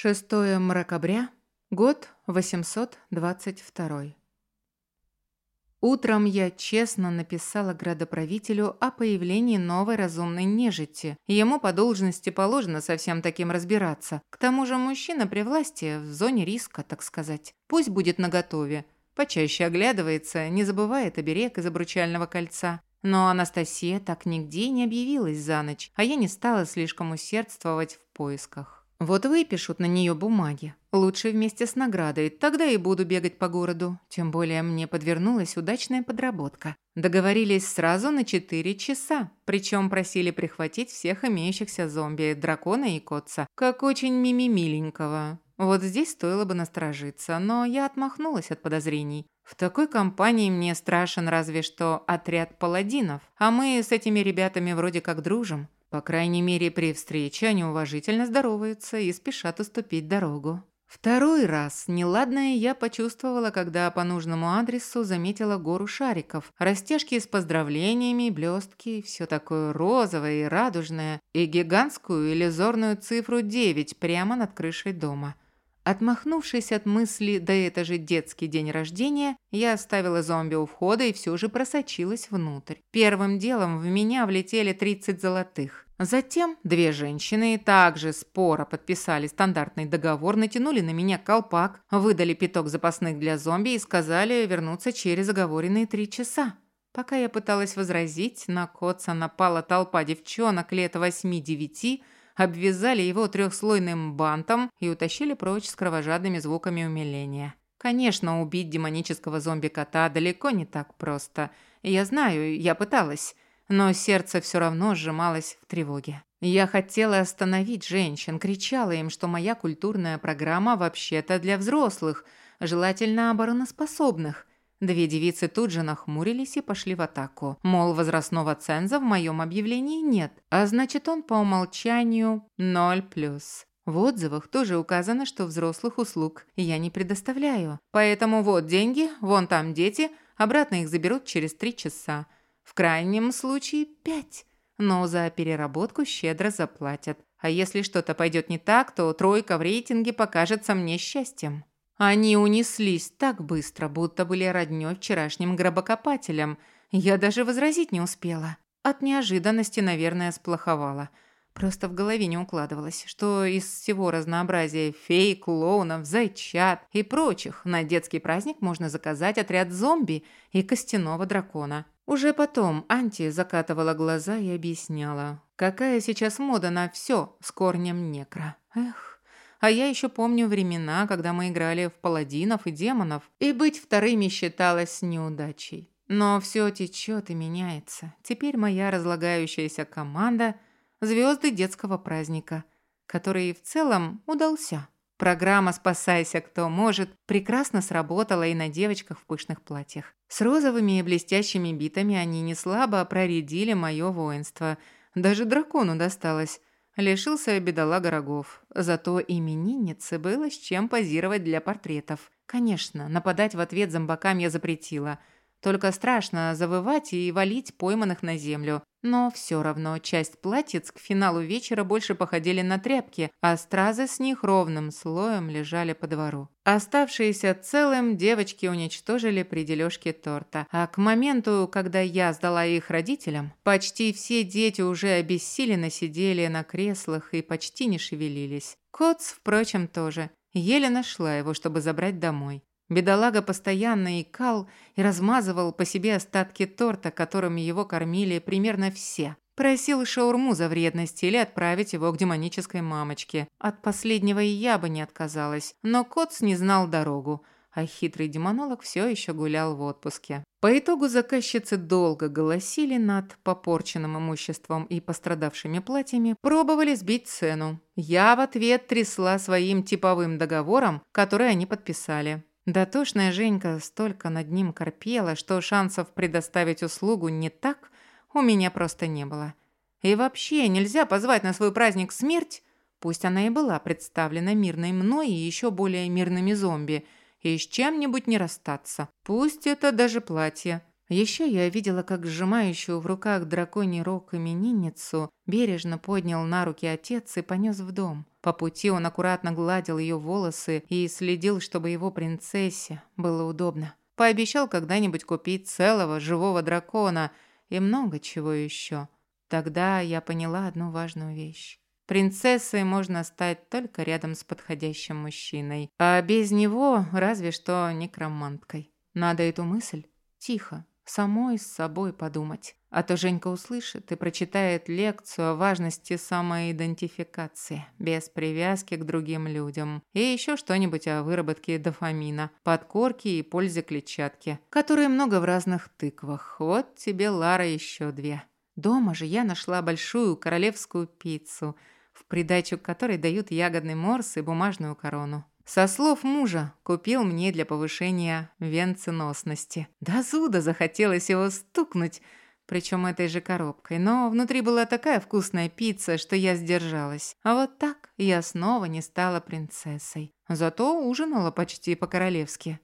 6 мракобря, год 822. Утром я честно написала градоправителю о появлении новой разумной нежити. Ему по должности положено со всем таким разбираться. К тому же мужчина при власти, в зоне риска, так сказать. Пусть будет наготове. Почаще оглядывается, не забывает оберег из обручального кольца. Но Анастасия так нигде не объявилась за ночь, а я не стала слишком усердствовать в поисках. Вот выпишут на нее бумаги. Лучше вместе с наградой, тогда и буду бегать по городу. Тем более мне подвернулась удачная подработка. Договорились сразу на 4 часа, причем просили прихватить всех имеющихся зомби, дракона и котца, как очень мимимиленького. Вот здесь стоило бы насторожиться, но я отмахнулась от подозрений. В такой компании мне страшен разве что отряд паладинов, а мы с этими ребятами вроде как дружим. По крайней мере, при встрече они уважительно здороваются и спешат уступить дорогу. Второй раз неладное я почувствовала, когда по нужному адресу заметила гору шариков, растяжки с поздравлениями, блестки, все такое розовое и радужное, и гигантскую иллюзорную цифру 9 прямо над крышей дома – Отмахнувшись от мысли «да это же детский день рождения», я оставила зомби у входа и все же просочилась внутрь. Первым делом в меня влетели 30 золотых. Затем две женщины также споро подписали стандартный договор, натянули на меня колпак, выдали пяток запасных для зомби и сказали вернуться через оговоренные три часа. Пока я пыталась возразить, на Котца напала толпа девчонок лет восьми-девяти, обвязали его трехслойным бантом и утащили прочь с кровожадными звуками умиления. Конечно, убить демонического зомби-кота далеко не так просто. Я знаю, я пыталась, но сердце все равно сжималось в тревоге. Я хотела остановить женщин, кричала им, что моя культурная программа вообще-то для взрослых, желательно обороноспособных. Две девицы тут же нахмурились и пошли в атаку. Мол, возрастного ценза в моем объявлении нет, а значит он по умолчанию ноль плюс. В отзывах тоже указано, что взрослых услуг я не предоставляю. Поэтому вот деньги, вон там дети, обратно их заберут через три часа. В крайнем случае пять. Но за переработку щедро заплатят. А если что-то пойдет не так, то тройка в рейтинге покажется мне счастьем. Они унеслись так быстро, будто были роднёй вчерашним гробокопателем. Я даже возразить не успела. От неожиданности, наверное, сплоховала. Просто в голове не укладывалось, что из всего разнообразия фей, клоунов, зайчат и прочих на детский праздник можно заказать отряд зомби и костяного дракона. Уже потом Анти закатывала глаза и объясняла, какая сейчас мода на все с корнем некро. Эх. А я еще помню времена, когда мы играли в паладинов и демонов, и быть вторыми считалось неудачей. Но все течет и меняется. Теперь моя разлагающаяся команда – звезды детского праздника, который в целом удался. Программа «Спасайся, кто может» прекрасно сработала и на девочках в пышных платьях. С розовыми и блестящими битами они не слабо проредили мое воинство. Даже дракону досталось. Лишился бедолага рогов. Зато имениннице было с чем позировать для портретов. Конечно, нападать в ответ зомбакам я запретила – только страшно завывать и валить пойманных на землю. Но все равно часть платьиц к финалу вечера больше походили на тряпки, а стразы с них ровным слоем лежали по двору. Оставшиеся целым девочки уничтожили при дележке торта. А к моменту, когда я сдала их родителям, почти все дети уже обессиленно сидели на креслах и почти не шевелились. Коц, впрочем, тоже. Еле нашла его, чтобы забрать домой. Бедолага постоянно икал и размазывал по себе остатки торта, которыми его кормили примерно все. Просил шаурму за вредность или отправить его к демонической мамочке. От последнего и я бы не отказалась, но Коц не знал дорогу, а хитрый демонолог все еще гулял в отпуске. По итогу заказчицы долго голосили над попорченным имуществом и пострадавшими платьями, пробовали сбить цену. Я в ответ трясла своим типовым договором, который они подписали. Дотошная Женька столько над ним корпела, что шансов предоставить услугу не так у меня просто не было. И вообще нельзя позвать на свой праздник смерть, пусть она и была представлена мирной мной и еще более мирными зомби, и с чем-нибудь не расстаться. Пусть это даже платье. Еще я видела, как сжимающую в руках драконий рог именинницу бережно поднял на руки отец и понес в дом. По пути он аккуратно гладил ее волосы и следил, чтобы его принцессе было удобно. Пообещал когда-нибудь купить целого живого дракона и много чего еще. Тогда я поняла одну важную вещь. Принцессой можно стать только рядом с подходящим мужчиной, а без него разве что некроманткой. Надо эту мысль тихо, самой с собой подумать. А то Женька услышит и прочитает лекцию о важности самоидентификации, без привязки к другим людям. И еще что-нибудь о выработке дофамина, подкорке и пользе клетчатки, которые много в разных тыквах. Вот тебе, Лара, еще две. Дома же я нашла большую королевскую пиццу, в придачу к которой дают ягодный морс и бумажную корону. Со слов мужа, купил мне для повышения венценосности. До зуда захотелось его стукнуть, причем этой же коробкой. Но внутри была такая вкусная пицца, что я сдержалась. А вот так я снова не стала принцессой. Зато ужинала почти по-королевски.